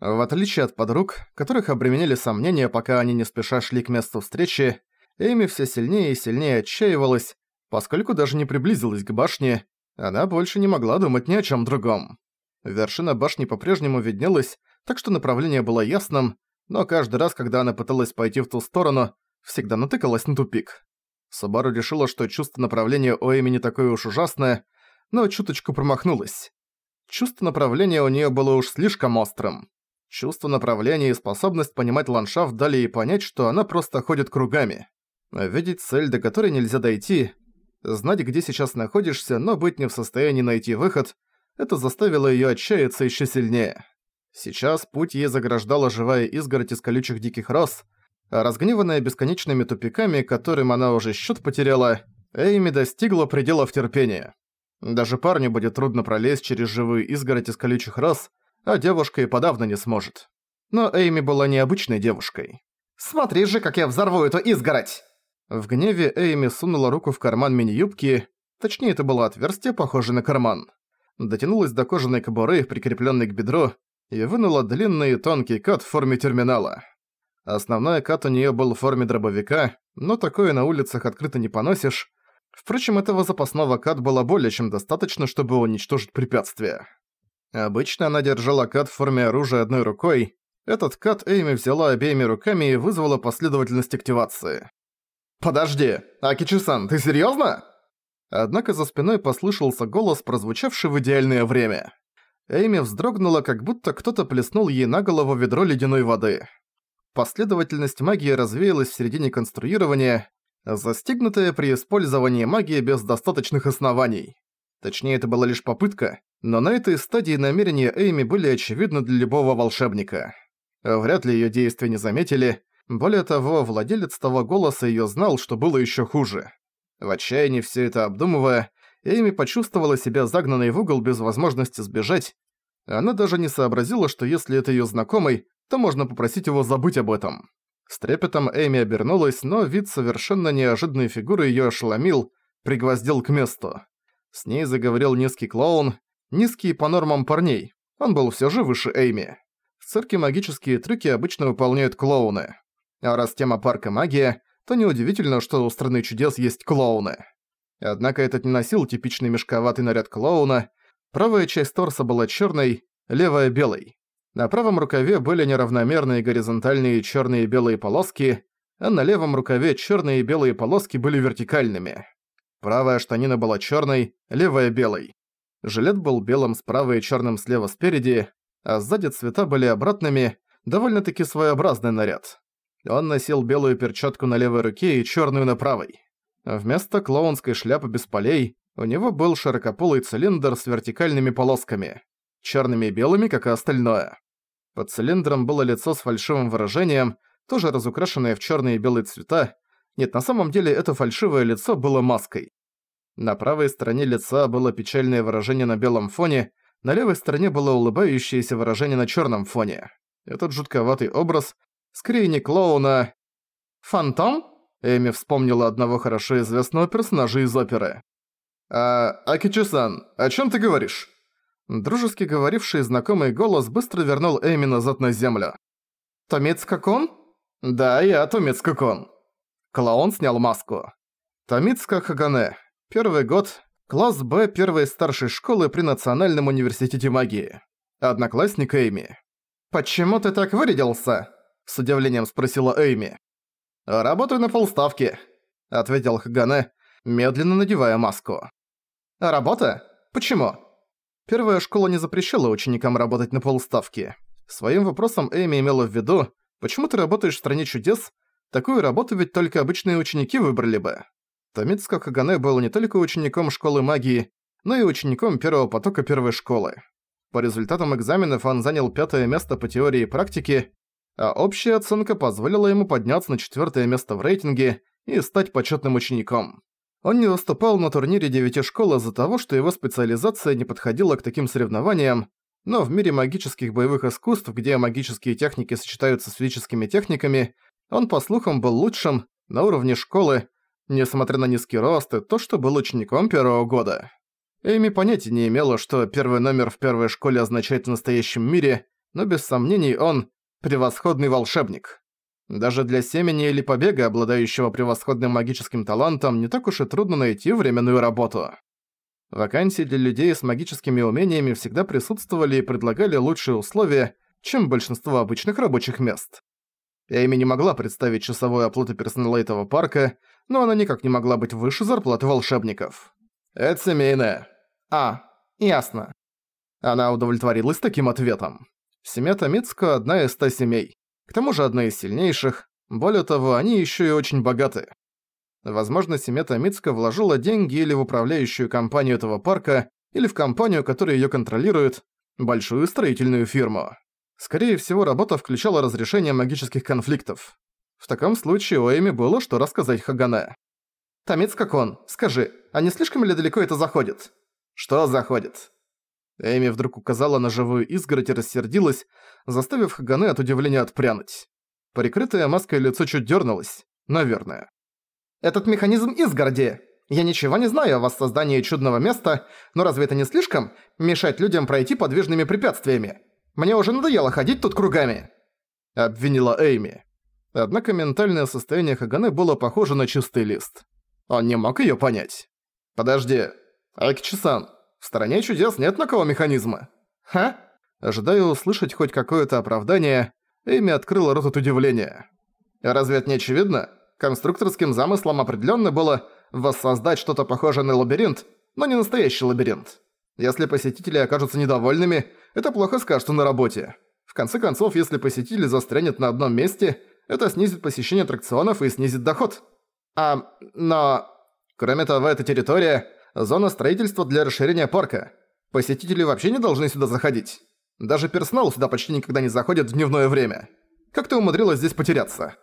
В отличие от подруг, которых обременили сомнения, пока они не спеша шли к месту встречи, Эми все сильнее и сильнее отчаивалась, поскольку даже не приблизилась к башне, она больше не могла думать ни о чем другом. Вершина башни по-прежнему виднелась, так что направление было ясным, но каждый раз, когда она пыталась пойти в ту сторону, всегда натыкалась на тупик. Сабару решила, что чувство направления у Эми не такое уж ужасное, но чуточку промахнулась. Чувство направления у нее было уж слишком острым. Чувство направления и способность понимать ландшафт дали ей понять, что она просто ходит кругами. Видеть цель, до которой нельзя дойти, знать, где сейчас находишься, но быть не в состоянии найти выход, это заставило её отчаяться ещё сильнее. Сейчас путь ей заграждала живая изгородь из колючих диких роз, а разгневанная бесконечными тупиками, которым она уже счёт потеряла, Эйми достигла пределов терпения. Даже парню будет трудно пролезть через живую изгородь из колючих роз, а девушка и подавно не сможет. Но Эйми была необычной девушкой. «Смотри же, как я взорву эту изгородь!» В гневе Эйми сунула руку в карман мини-юбки, точнее это было отверстие, похожее на карман. Дотянулась до кожаной кобуры, прикрепленной к бедру, и вынула длинный и тонкий кат в форме терминала. Основной кат у нее был в форме дробовика, но такое на улицах открыто не поносишь. Впрочем, этого запасного кат было более чем достаточно, чтобы уничтожить препятствие. Обычно она держала кат в форме оружия одной рукой. Этот кат Эйми взяла обеими руками и вызвала последовательность активации. «Подожди, Акичи-сан, ты серьёзно?» Однако за спиной послышался голос, прозвучавший в идеальное время. Эйми вздрогнула, как будто кто-то плеснул ей на голову ведро ледяной воды. Последовательность магии развеялась в середине конструирования, застигнутая при использовании магии без достаточных оснований. Точнее, это была лишь попытка, но на этой стадии намерения Эйми были очевидны для любого волшебника. Вряд ли её действия не заметили, более того, владелец того голоса её знал, что было ещё хуже. В отчаянии всё это обдумывая, Эми почувствовала себя загнанной в угол без возможности сбежать. Она даже не сообразила, что если это её знакомый, то можно попросить его забыть об этом. С трепетом Эми обернулась, но вид совершенно неожиданной фигуры её ошеломил, пригвоздил к месту. С ней заговорил низкий клоун, низкий по нормам парней. Он был всё же выше Эйми. В цирке магические трюки обычно выполняют клоуны. А раз тема парка магия, то неудивительно, что у страны чудес есть клоуны. Однако этот не носил типичный мешковатый наряд клоуна. Правая часть торса была черной, левая – белой. На правом рукаве были неравномерные горизонтальные черные и белые полоски, а на левом рукаве черные и белые полоски были вертикальными. Правая штанина была черной, левая – белой. Жилет был белым справа и черным слева спереди, а сзади цвета были обратными, довольно-таки своеобразный наряд. Он носил белую перчатку на левой руке и черную на правой. Вместо клоунской шляпы без полей у него был широкополый цилиндр с вертикальными полосками, черными и белыми, как и остальное. Под цилиндром было лицо с фальшивым выражением, тоже разукрашенное в черные и белые цвета. Нет, на самом деле это фальшивое лицо было маской. На правой стороне лица было печальное выражение на белом фоне, на левой стороне было улыбающееся выражение на черном фоне. Этот жутковатый образ Скорее не клоуна. «Фантом?» Эми вспомнила одного хорошо известного персонажа из оперы. «А, Акичи-сан, о чем ты говоришь?» Дружески говоривший знакомый голос быстро вернул Эми назад на землю. «Томицка-кун?» «Да, я Томицка-кун». Клоун снял маску. Томицка Хагане. Первый год. Класс Б первой старшей школы при Национальном университете магии. Одноклассник Эми. «Почему ты так вырядился?» с удивлением спросила Эйми. «Работаю на полставки», — ответил Хагане, медленно надевая маску. «Работа? Почему?» Первая школа не запрещала ученикам работать на полставки. Своим вопросом Эйми имела в виду, почему ты работаешь в стране чудес, такую работу ведь только обычные ученики выбрали бы. Томицко Хагане был не только учеником школы магии, но и учеником первого потока первой школы. По результатам экзаменов он занял пятое место по теории и практике, а общая оценка позволила ему подняться на четвертое место в рейтинге и стать почетным учеником. Он не выступал на турнире девяти школ из-за того, что его специализация не подходила к таким соревнованиям, но в мире магических боевых искусств, где магические техники сочетаются с физическими техниками, он, по слухам, был лучшим на уровне школы, несмотря на низкий рост и то, что был учеником первого года. Эми понятия не имела, что первый номер в первой школе означает в настоящем мире, но без сомнений он превосходный волшебник. Даже для семени или побега, обладающего превосходным магическим талантом, не так уж и трудно найти временную работу. Вакансии для людей с магическими умениями всегда присутствовали и предлагали лучшие условия, чем большинство обычных рабочих мест. Эми не могла представить часовую оплату персонала этого парка, но она никак не могла быть выше зарплаты волшебников. «Это семейное». «А, ясно». Она удовлетворилась таким ответом. Семья Томицко – одна из ста семей. К тому же одна из сильнейших. Более того, они еще и очень богаты. Возможно, семья Томицко вложила деньги или в управляющую компанию этого парка, или в компанию, которая её контролирует, большую строительную фирму. Скорее всего, работа включала разрешение магических конфликтов. В таком случае Эми было что рассказать Хагане. «Томицко-кон, скажи, а не слишком ли далеко это заходит?» «Что заходит?» Эми вдруг указала на живую изгородь и рассердилась, заставив Хагане от удивления отпрянуть. Прикрытое маской лицо чуть дернулось, наверное. «Этот механизм изгороди! Я ничего не знаю о воссоздании чудного места, но разве это не слишком мешать людям пройти подвижными препятствиями? Мне уже надоело ходить тут кругами!» Обвинила Эйми. Однако ментальное состояние Хагане было похоже на чистый лист. Он не мог её понять. «Подожди, Айки-сан, в стороне чудес нет такого механизма?» «Ха?» Ожидая услышать хоть какое-то оправдание, Эми открыла рот от удивления. «Разве это не очевидно? Конструкторским замыслом определённо было воссоздать что-то похожее на лабиринт, но не настоящий лабиринт. Если посетители окажутся недовольными, это плохо скажется на работе. В конце концов, если посетители застрянет на одном месте, это снизит посещение аттракционов и снизит доход. А, но... Кроме того, эта территория – зона строительства для расширения парка. Посетители вообще не должны сюда заходить. Даже персонал сюда почти никогда не заходит в дневное время. Как ты умудрилась здесь потеряться?»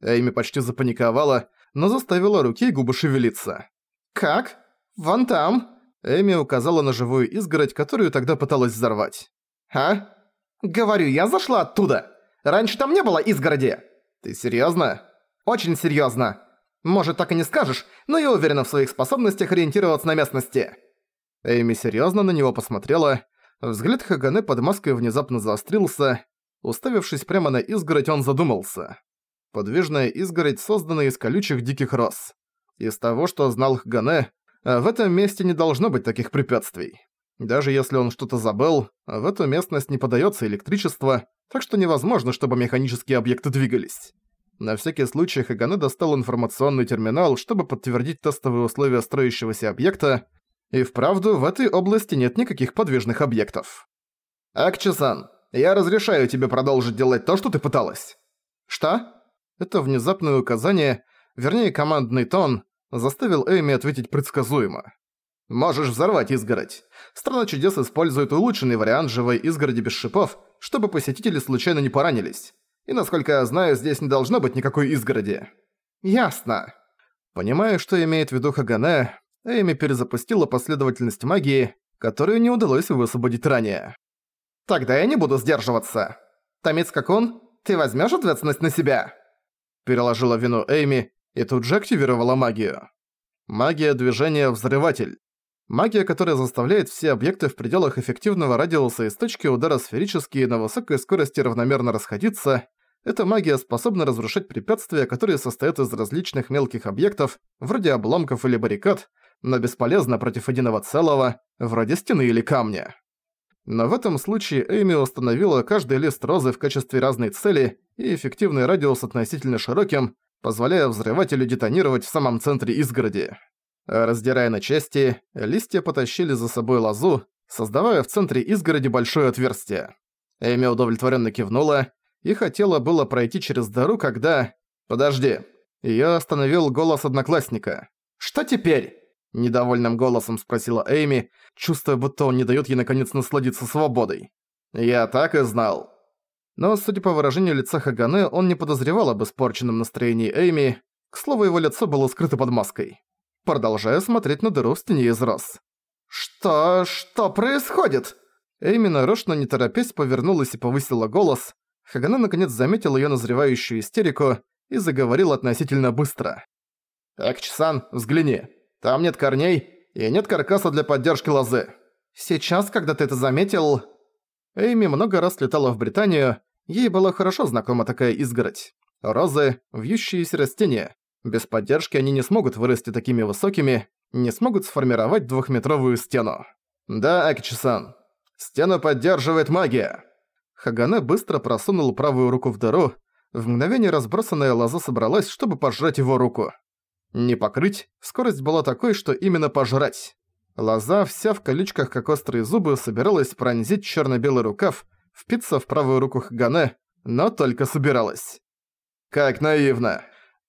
Эйми почти запаниковала, но заставила руки и губы шевелиться. «Как? Вон там?» Эми указала на живую изгородь, которую тогда пыталась взорвать. «А? Говорю, я зашла оттуда. Раньше там не было изгороди». «Ты серьёзно?» «Очень серьёзно. Может, так и не скажешь, но я уверена в своих способностях ориентироваться на местности». Эми серьёзно на него посмотрела. Взгляд Хагане под маской внезапно заострился. Уставившись прямо на изгородь, он задумался. Подвижная изгородь создана из колючих диких роз. Из того, что знал Хагане, в этом месте не должно быть таких препятствий. Даже если он что-то забыл, в эту местность не подаётся электричество, так что невозможно, чтобы механические объекты двигались. На всякий случай Хагане достал информационный терминал, чтобы подтвердить тестовые условия строящегося объекта, и вправду в этой области нет никаких подвижных объектов. «Акчи-сан, я разрешаю тебе продолжить делать то, что ты пыталась». «Что?» Это внезапное указание, вернее командный тон, заставил Эми ответить предсказуемо. «Можешь взорвать изгородь. Страна чудес использует улучшенный вариант живой изгороди без шипов, чтобы посетители случайно не поранились. И насколько я знаю, здесь не должно быть никакой изгороди». «Ясно». Понимая, что имеет в виду Хагане, Эми перезапустила последовательность магии, которую не удалось высвободить ранее. «Тогда я не буду сдерживаться. Томицка-кун, ты возьмёшь ответственность на себя?» Переложила вину Эми и тут же активировала магию. Магия движения «Взрыватель». Магия, которая заставляет все объекты в пределах эффективного радиуса из точки удара сферические на высокой скорости равномерно расходиться, эта магия способна разрушать препятствия, которые состоят из различных мелких объектов, вроде обломков или баррикад, но бесполезна против единого целого, вроде стены или камня. Но в этом случае Эйми установила каждый лист розы в качестве разной цели и эффективный радиус относительно широким, позволяя взрывателю детонировать в самом центре изгороди. Раздирая на части, листья потащили за собой лозу, создавая в центре изгороди большое отверстие. Эми удовлетворенно кивнула и хотела было пройти через дыру, когда... «Подожди!» Её остановил голос одноклассника. «Что теперь?» Недовольным голосом спросила Эйми, чувствуя, будто он не даёт ей наконец насладиться свободой. «Я так и знал». Но, судя по выражению лица Хагане, он не подозревал об испорченном настроении Эйми. К слову, его лицо было скрыто под маской продолжая смотреть на дыру в стене из роз. «Что... что происходит?» Эйми нарочно не торопясь повернулась и повысила голос. Хагана наконец заметил её назревающую истерику и заговорил относительно быстро. «Экчсан, взгляни. Там нет корней и нет каркаса для поддержки лозы». «Сейчас, когда ты это заметил...» Эйми много раз летала в Британию, ей была хорошо знакома такая изгородь. Розы – вьющиеся растения. Без поддержки они не смогут вырасти такими высокими, не смогут сформировать двухметровую стену. «Да, Акичи-сан, стену поддерживает магия!» Хагане быстро просунул правую руку в дыру, в мгновение разбросанная лоза собралась, чтобы пожрать его руку. Не покрыть, скорость была такой, что именно пожрать. Лоза, вся в колючках, как острые зубы, собиралась пронзить черно-белый рукав, впиться в правую руку Хагане, но только собиралась. Как наивно.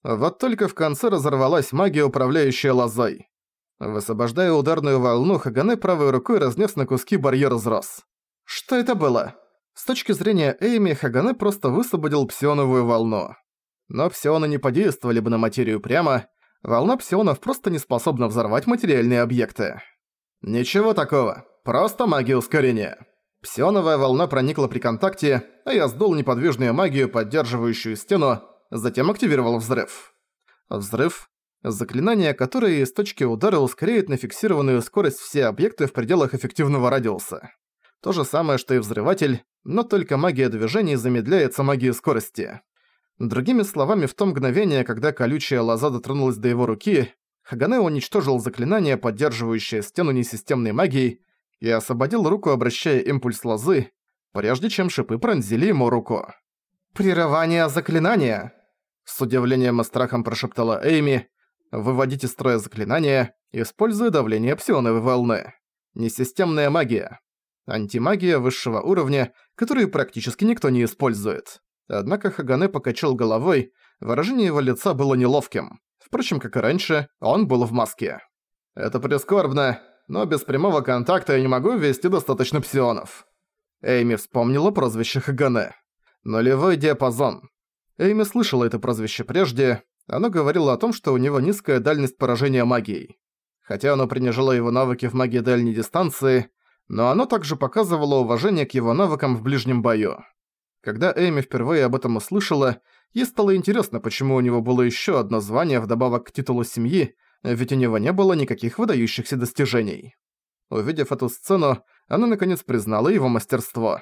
Вот только в конце разорвалась магия, управляющая лозой. Высвобождая ударную волну, Хагане правой рукой разнес на куски барьер из роз. Что это было? С точки зрения Эйми, Хагане просто высвободил псионовую волну. Но псионы не подействовали бы на материю прямо, волна псионов просто не способна взорвать материальные объекты. Ничего такого, просто магия ускорения. Псионовая волна проникла при контакте, а я сдул неподвижную магию, поддерживающую стену, затем активировал взрыв. Взрыв – заклинание, которое из точки удара ускоряет на фиксированную скорость все объекты в пределах эффективного радиуса. То же самое, что и взрыватель, но только магия движений замедляется магией скорости. Другими словами, в то мгновение, когда колючая лоза дотронулась до его руки, Хагане уничтожил заклинание, поддерживающее стену несистемной магией, и освободил руку, обращая импульс лозы, прежде чем шипы пронзили ему руку. «Прерывание заклинания!» С удивлением и страхом прошептала Эйми. «Выводите из строя заклинания, используя давление псионовой волны. Несистемная магия. Антимагия высшего уровня, которую практически никто не использует». Однако Хагане покачал головой, выражение его лица было неловким. Впрочем, как и раньше, он был в маске. «Это прискорбно, но без прямого контакта я не могу ввести достаточно псионов». Эйми вспомнила прозвище Хагане. «Нулевой диапазон». Эйми слышала это прозвище прежде, оно говорило о том, что у него низкая дальность поражения магией. Хотя оно принижало его навыки в магии дальней дистанции, но оно также показывало уважение к его навыкам в ближнем бою. Когда Эйми впервые об этом услышала, Ей стало интересно, почему у него было еще одно звание вдобавок к титулу семьи, ведь у него не было никаких выдающихся достижений. Увидев эту сцену, она наконец признала его мастерство.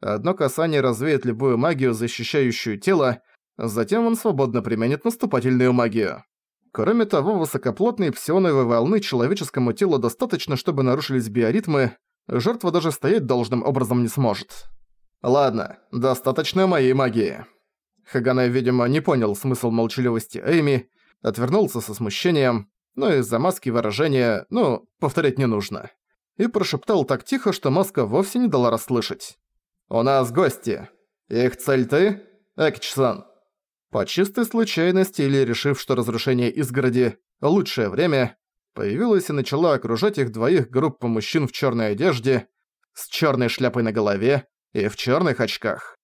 Одно касание развеет любую магию, защищающую тело, затем он свободно применит наступательную магию. Кроме того, высокоплотной псионовой волны человеческому телу достаточно, чтобы нарушились биоритмы, жертва даже стоять должным образом не сможет. Ладно, достаточно моей магии. Хагана, видимо, не понял смысл молчаливости Эйми, отвернулся со смущением, но из-за маски выражения, ну, повторять не нужно. И прошептал так тихо, что маска вовсе не дала расслышать. «У нас гости. Их цель ты, Экич-сан?» По чистой случайности или решив, что разрушение изгороди – лучшее время, появилась и начала окружать их двоих группа мужчин в черной одежде, с черной шляпой на голове и в черных очках.